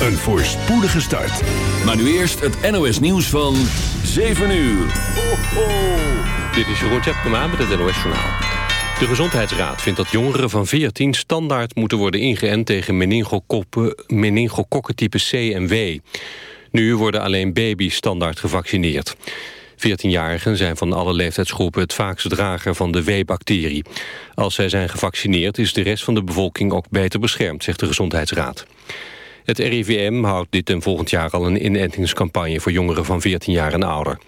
een voorspoedige start. Maar nu eerst het NOS nieuws van 7 uur. Ho, ho. Dit is Jeroen Tjepkema met het NOS Journaal. De Gezondheidsraad vindt dat jongeren van 14 standaard moeten worden ingeënt tegen meningokokken type C en W. Nu worden alleen baby's standaard gevaccineerd. 14-jarigen zijn van alle leeftijdsgroepen het vaakst drager van de W-bacterie. Als zij zijn gevaccineerd is de rest van de bevolking ook beter beschermd, zegt de Gezondheidsraad. Het RIVM houdt dit en volgend jaar al een inentingscampagne voor jongeren van 14 jaar en ouder.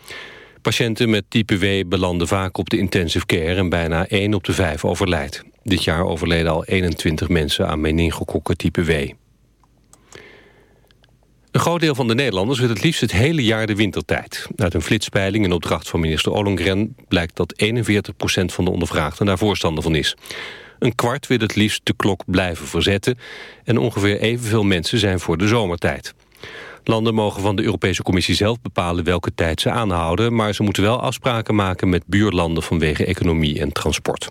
Patiënten met type W belanden vaak op de intensive care en bijna 1 op de 5 overlijdt. Dit jaar overleden al 21 mensen aan meningokokken type W. Een groot deel van de Nederlanders wil het liefst het hele jaar de wintertijd. Uit een flitspeiling in opdracht van minister Ollongren... blijkt dat 41% van de ondervraagden daar voorstander van is. Een kwart wil het liefst de klok blijven verzetten... en ongeveer evenveel mensen zijn voor de zomertijd. Landen mogen van de Europese Commissie zelf bepalen welke tijd ze aanhouden... maar ze moeten wel afspraken maken met buurlanden vanwege economie en transport.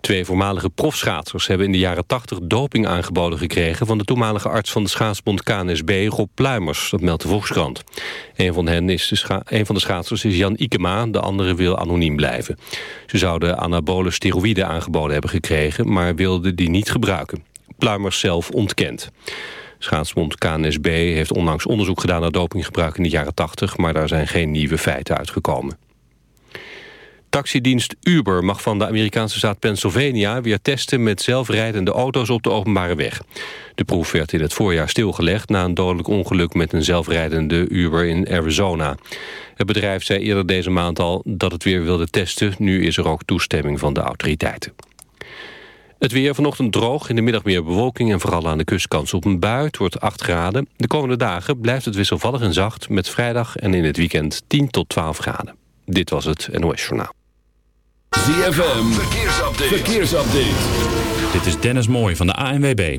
Twee voormalige profschaatsers hebben in de jaren 80 doping aangeboden gekregen... van de toenmalige arts van de schaatsbond KNSB, Rob Pluimers. Dat meldt de Volkskrant. Een van, hen is de een van de schaatsers is Jan Ikema, de andere wil anoniem blijven. Ze zouden anabole steroïden aangeboden hebben gekregen... maar wilden die niet gebruiken. Pluimers zelf ontkent. Schaatsbond KNSB heeft onlangs onderzoek gedaan naar dopinggebruik in de jaren 80... maar daar zijn geen nieuwe feiten uitgekomen. Taxidienst Uber mag van de Amerikaanse staat Pennsylvania... weer testen met zelfrijdende auto's op de openbare weg. De proef werd in het voorjaar stilgelegd... na een dodelijk ongeluk met een zelfrijdende Uber in Arizona. Het bedrijf zei eerder deze maand al dat het weer wilde testen. Nu is er ook toestemming van de autoriteiten. Het weer vanochtend droog, in de middag meer bewolking... en vooral aan de kust kans op een bui. Het wordt 8 graden. De komende dagen blijft het wisselvallig en zacht... met vrijdag en in het weekend 10 tot 12 graden. Dit was het NOS Journaal. ZFM, verkeersupdate. verkeersupdate. Dit is Dennis Mooij van de ANWB.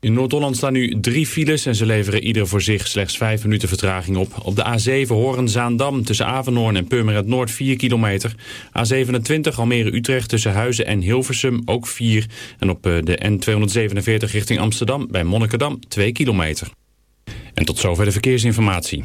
In Noord-Holland staan nu drie files en ze leveren ieder voor zich slechts vijf minuten vertraging op. Op de A7 Horen-Zaandam tussen Avenhoorn en Purmerend Noord 4 kilometer. A27 Almere-Utrecht tussen Huizen en Hilversum ook 4. En op eh, de N247 richting Amsterdam bij Monnikendam 2 kilometer. En tot zover de verkeersinformatie.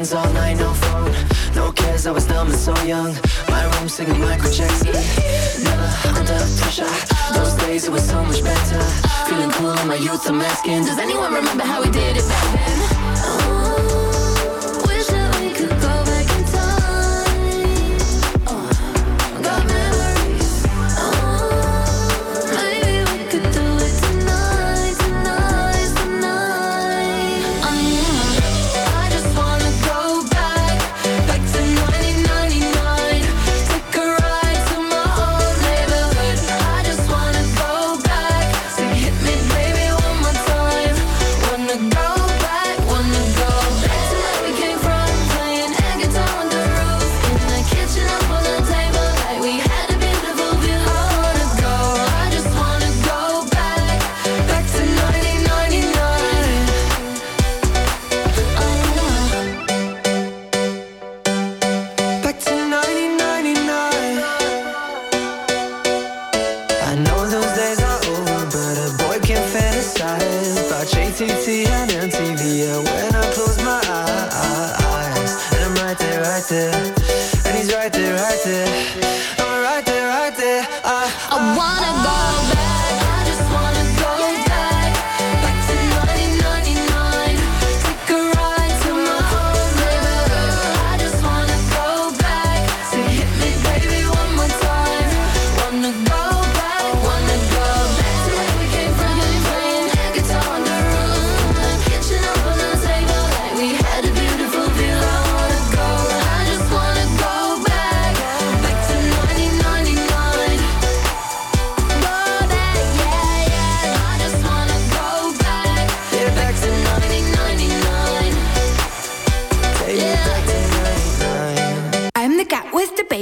friends all night, no phone. No cares, I was dumb and so young. My room singing Michael Jackson Never under pressure. Those days it was so much better. Feeling cool in my youth, I'm asking Does anyone remember how we did it back then?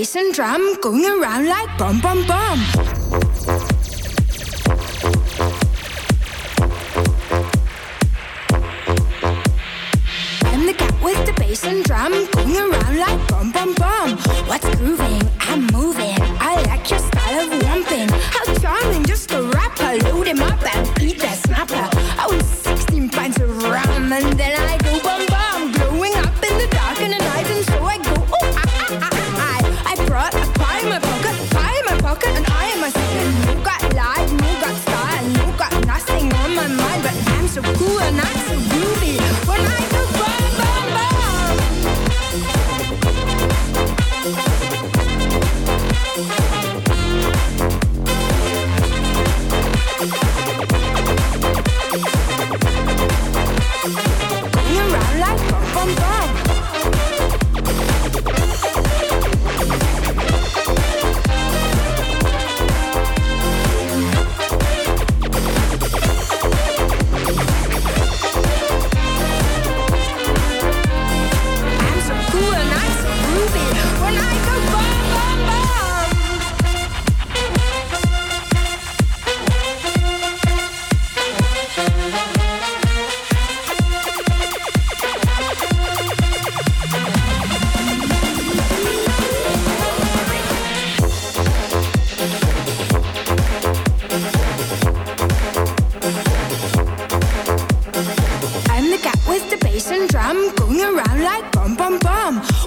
bass and drum going around like bomb bomb bomb.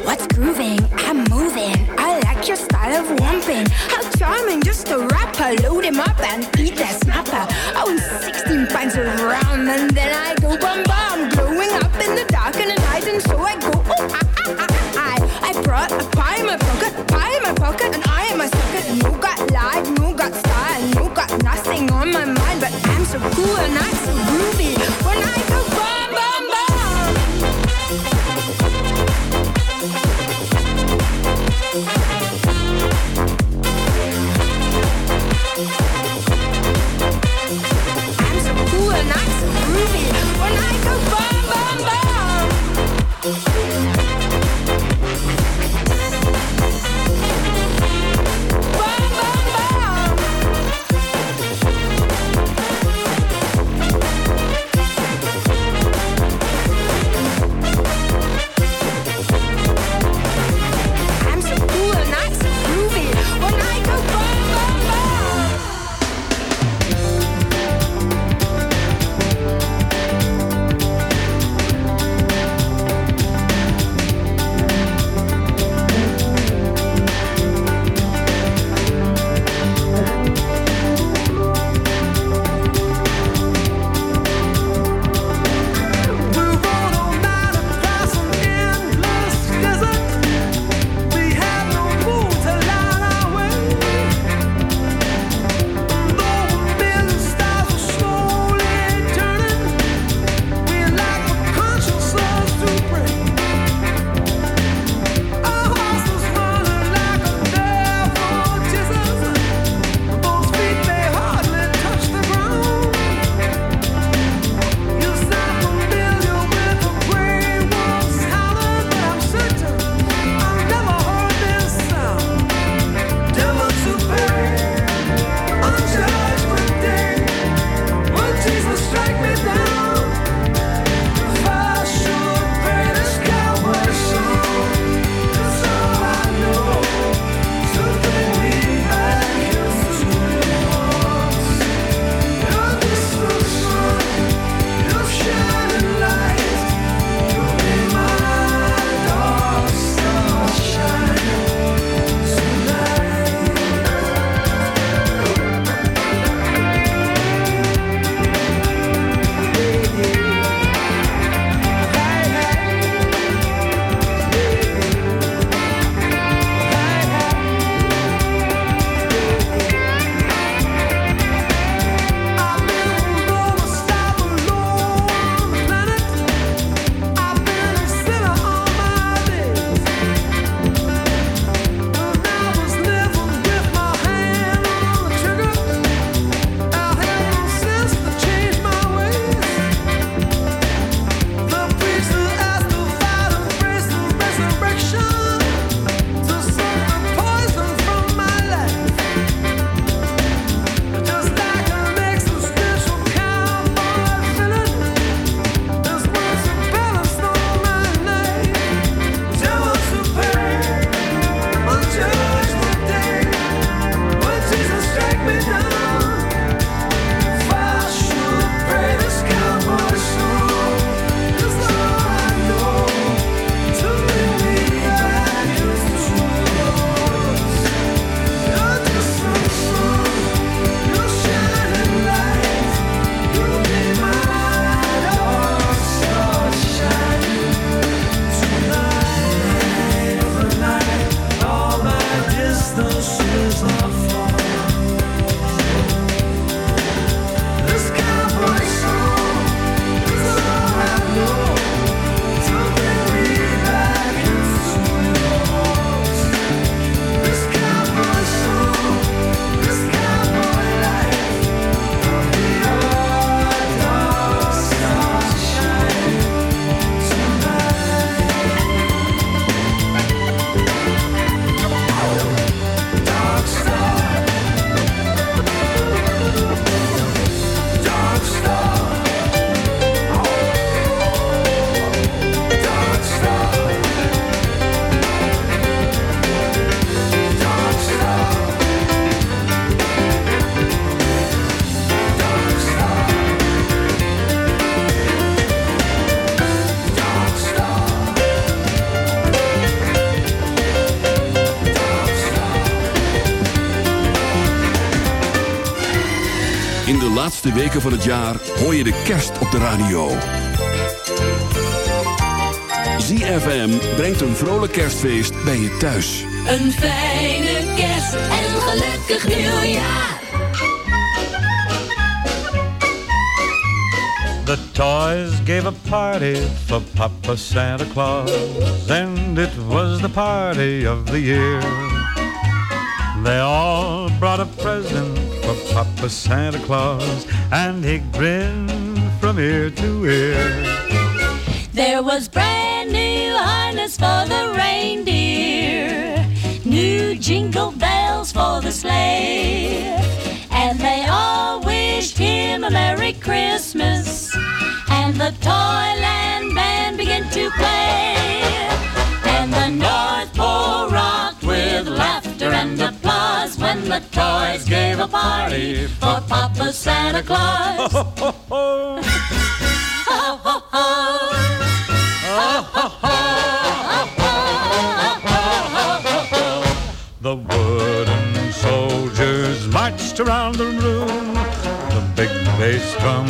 What's grooving? I'm moving. I like your style of womping. How charming, just a rapper. Load him up and beat that snapper. Laatste weken van het jaar hoor je de kerst op de radio. ZFM brengt een vrolijk kerstfeest bij je thuis. Een fijne kerst en een gelukkig nieuwjaar. The toys gave a party for Papa Santa Claus, and it was the party of the year. They all brought a present for Papa Santa Claus, and he grinned from ear to ear. There was brand new harness for the reindeer, new jingle bells for the sleigh, and they all wished him a Merry Christmas. And the Toyland band began to play, and applause when the toys gave a party for Papa Santa Claus. Ho, ho, ho. The wooden soldiers marched around the room. The big bass drum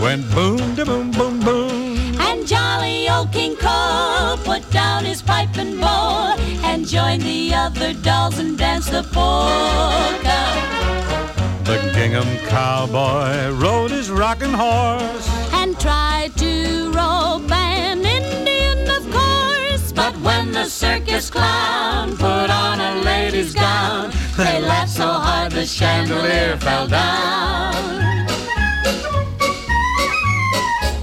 went boom, da boom, boom, boom. And jolly old King Cole put down his pipe and bowl and joined the other dolls and danced the polka. The gingham cowboy rode his rocking horse. And tried to rope an Indian, of course. But when the circus clown put on a lady's gown, they laughed so hard the chandelier fell down.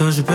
and nothing feels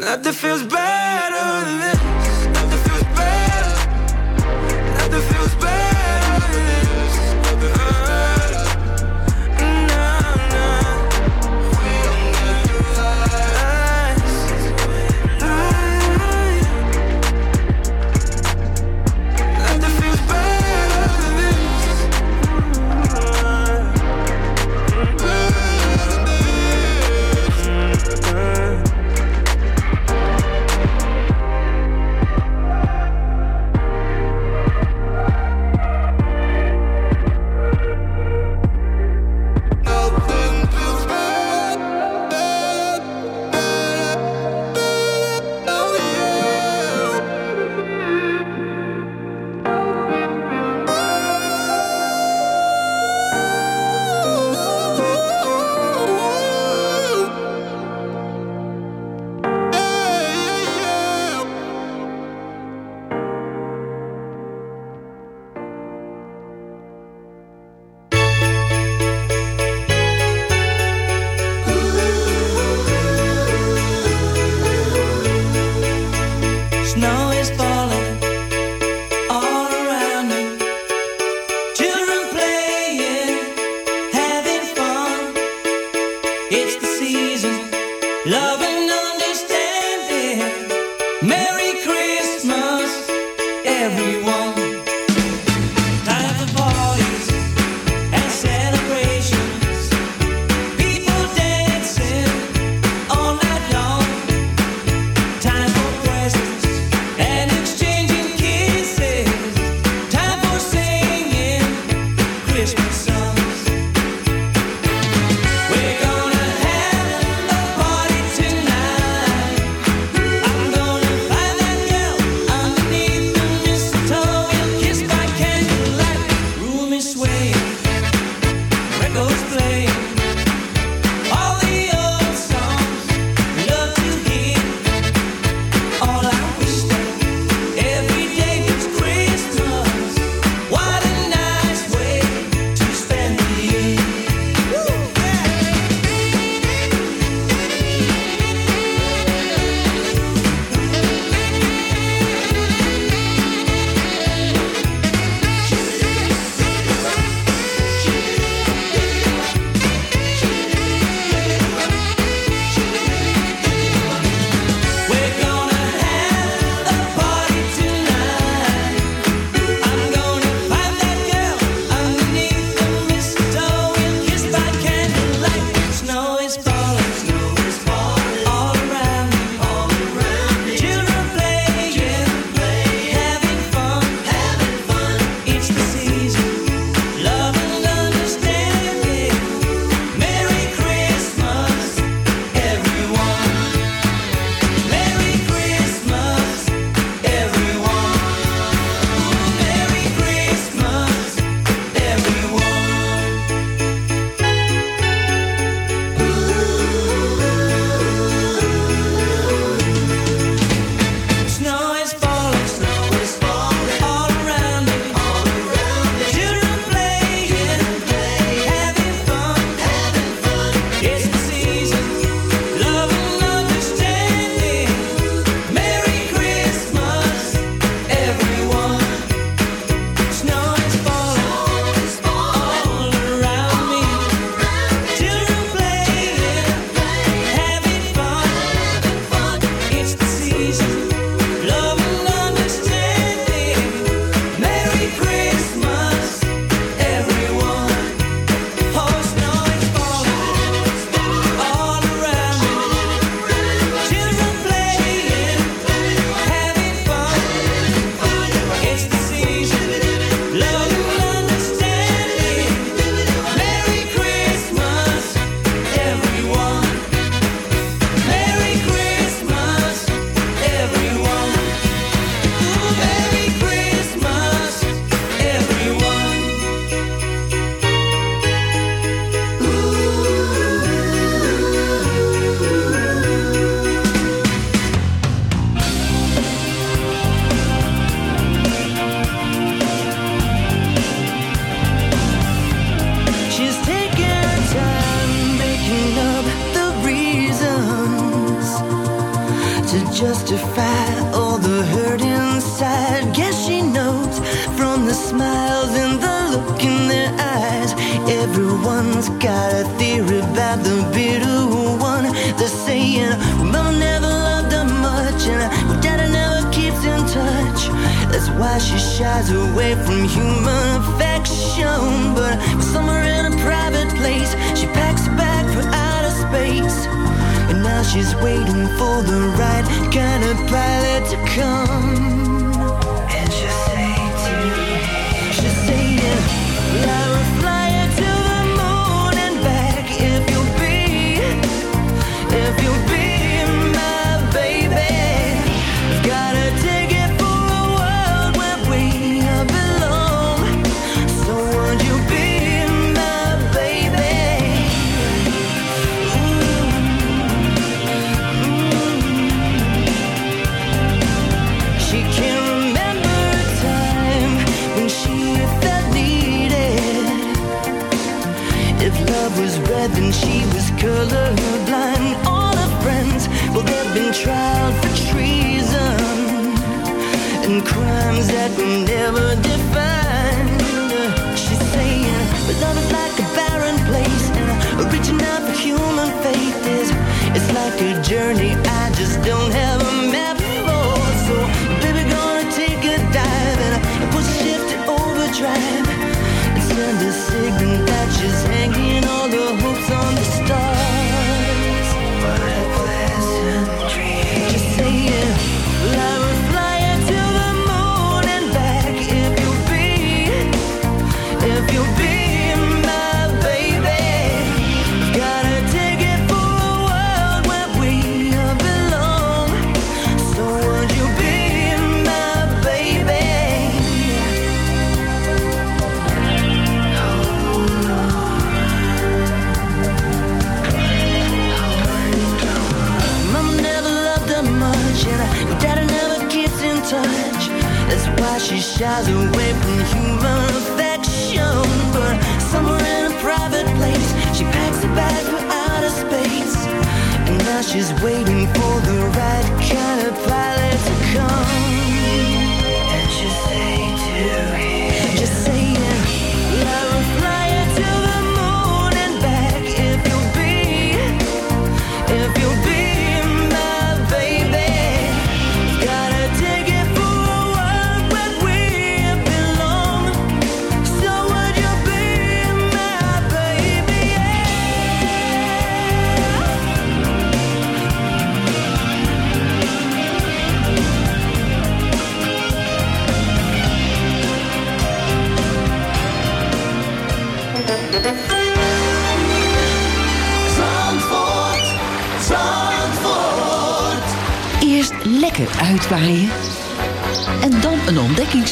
nothing feels better than Christmas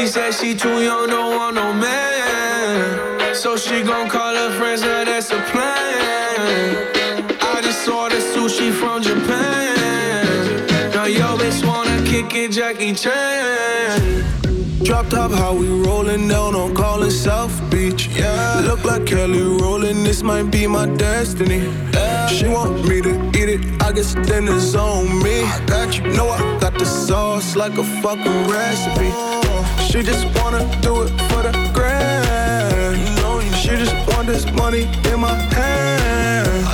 She said she too young, don't want no man. So she gon' call her friends, now that's a plan. I just ordered sushi from Japan. Now yo bitch wanna kick it, Jackie Chan. Drop top, how we rollin' down on Collins South Beach. Yeah, look like Kelly Rowland. This might be my destiny. She want me to eat it. I guess then it's on me. I got you. Know I got the sauce like a fucking recipe. She just wanna do it for the grand. She just want this money in my hand.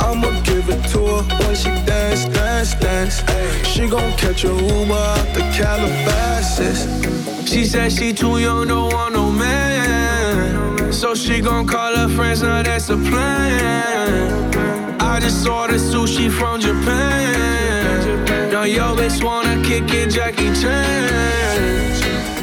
I'ma give it to her when she dance, dance, dance. She gon' catch a Uber out the Calabasas. She said she too young, don't want no man. So she gon' call her friends, now that's a plan. I just ordered sushi from Japan. Now yo bitch wanna kick it, Jackie Chan.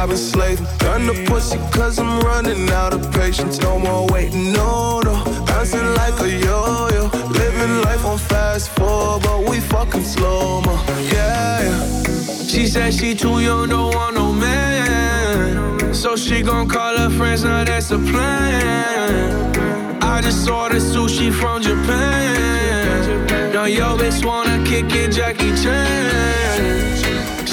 I've been slaving. Done the pussy cause I'm running out of patience. No more waiting, no, no. Bouncing like a yo-yo. Living life on fast forward, but we fucking slow mo. Yeah, yeah. She said she too young, don't want no man. So she gon' call her friends, now that's a plan. I just ordered sushi from Japan. Now yo bitch wanna kick it, Jackie Chan.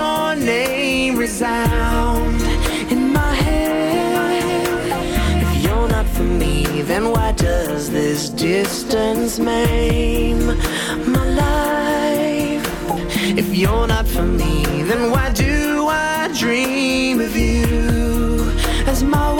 your name resound in my head. If you're not for me, then why does this distance maim my life? If you're not for me, then why do I dream of you as my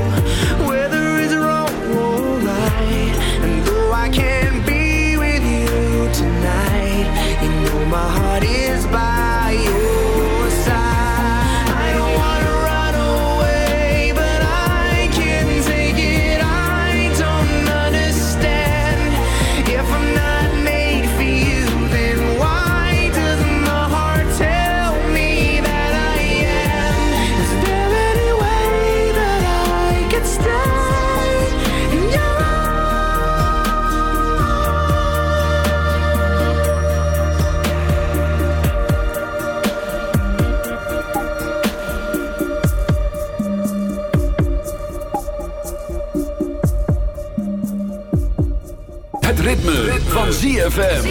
ZFM.